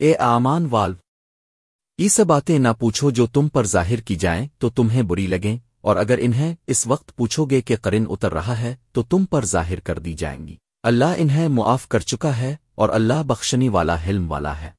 اے آمان والو ایسا باتیں نہ پوچھو جو تم پر ظاہر کی جائیں تو تمہیں بری لگیں، اور اگر انہیں اس وقت پوچھو گے کہ قرن اتر رہا ہے تو تم پر ظاہر کر دی جائیں گی۔ اللہ انہیں معاف کر چکا ہے اور اللہ بخشنی والا، حلم والا ہے۔